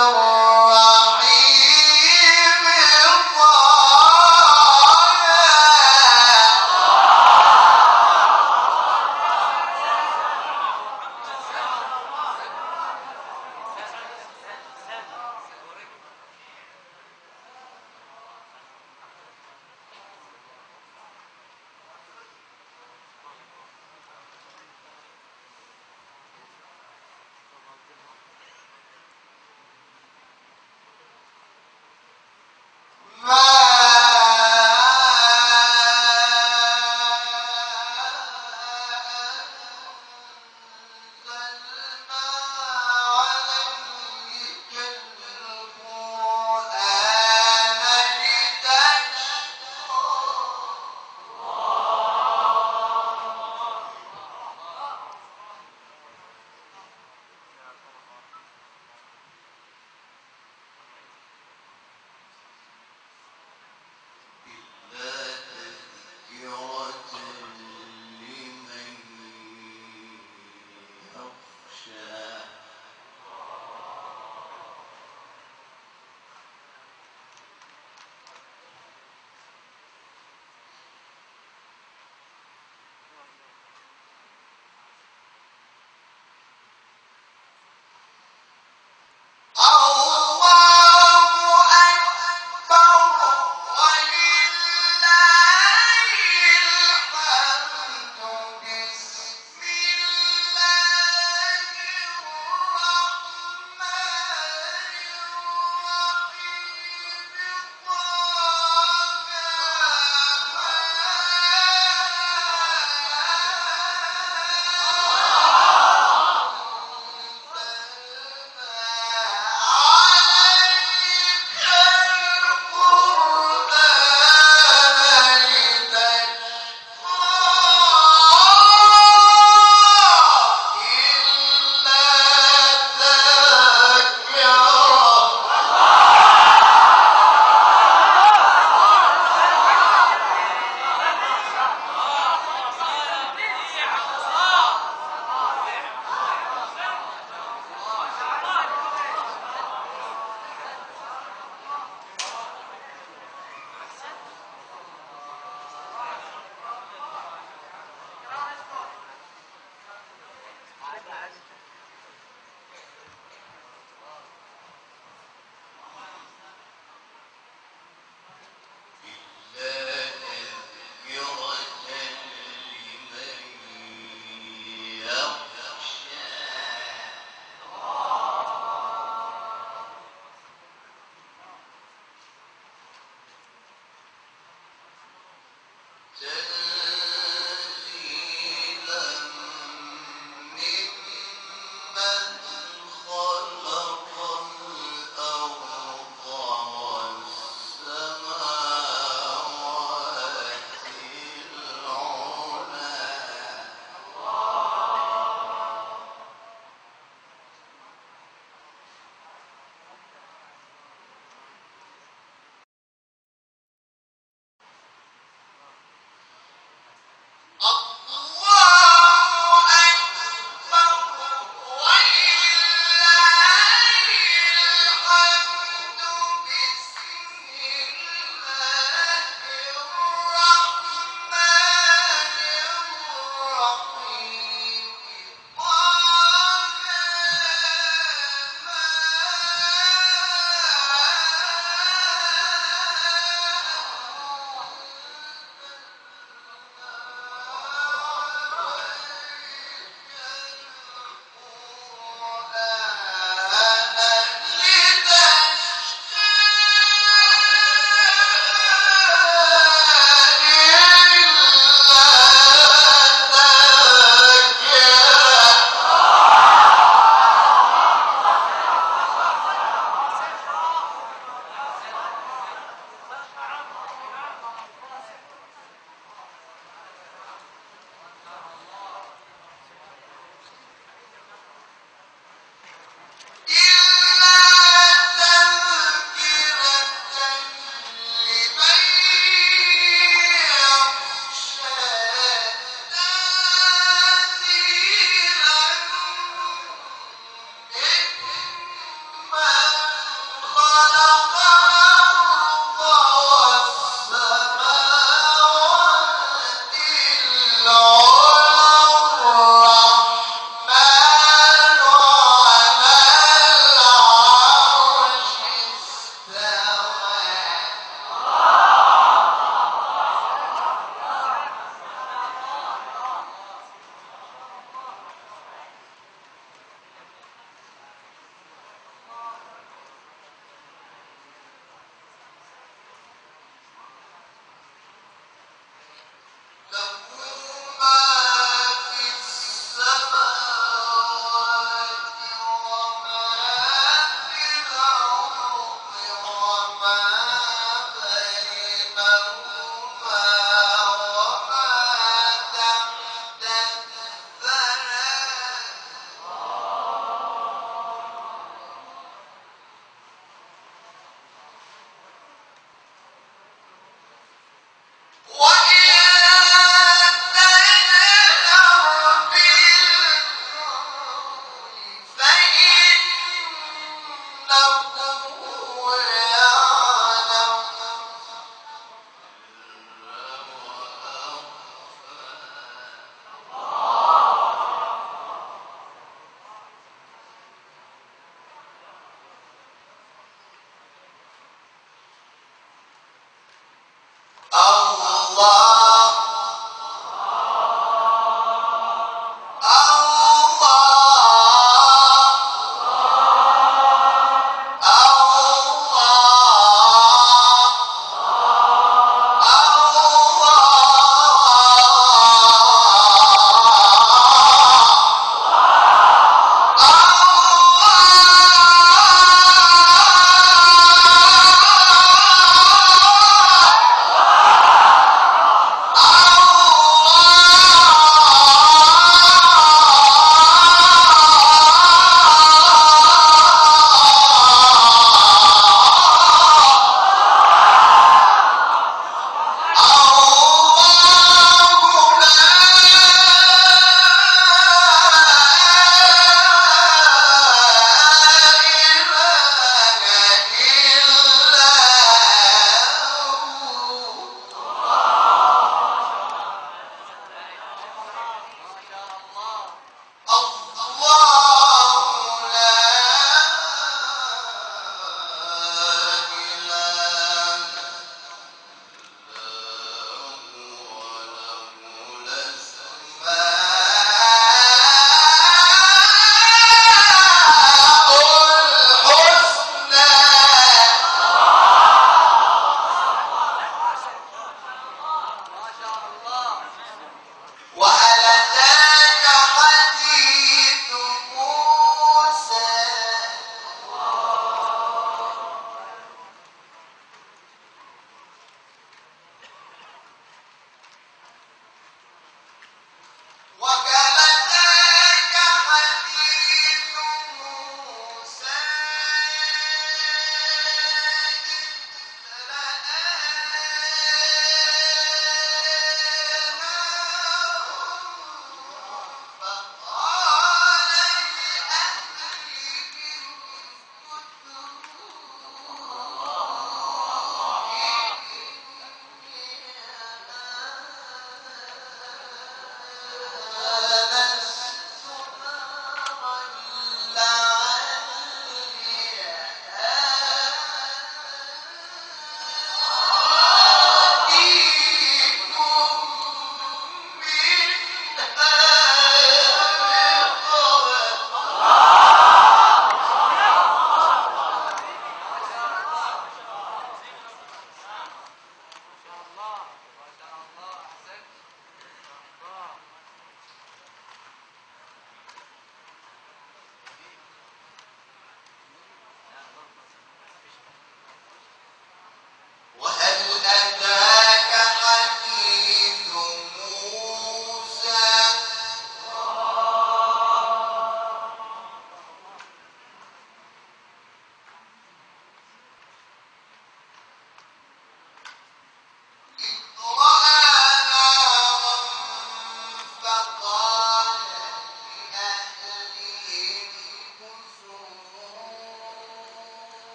ترى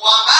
Wow.